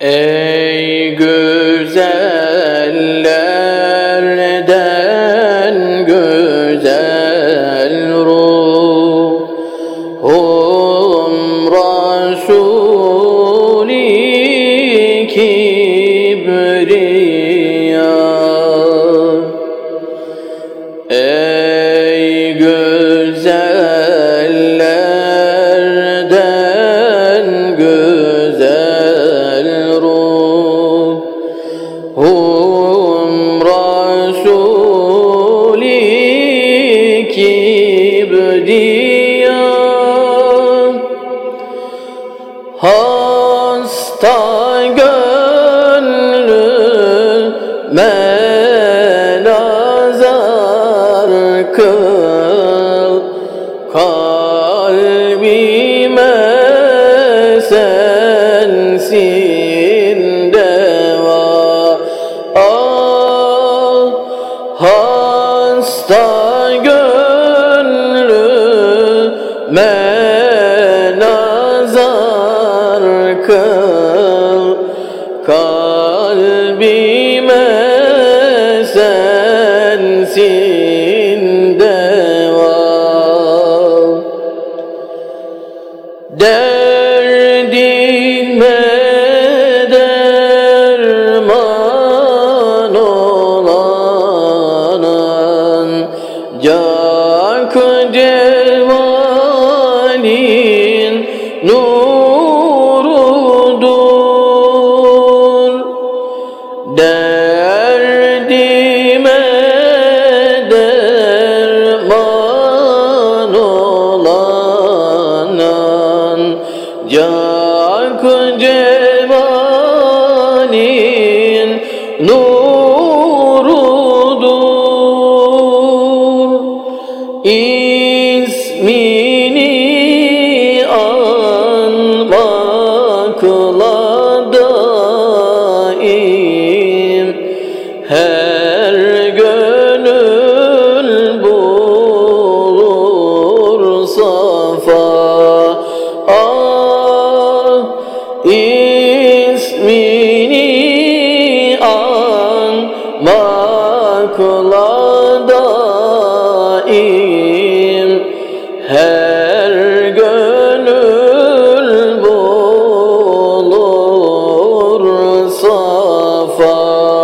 Ey güzellerden güzel ruhum Resul-i Kibriya Ey güzellerden güzel Kibriya Hasta gönlüme nazar kıl. Kalbime sensin deva. Al hasta nazar kıl Kalbime sensin deva Derdime derman olan Cak nurudur. Derdime derman olanan Cak cemalin nurudur. İsmi yola daim her gönül bulur safa. Ah ismini anmakla daim her صفا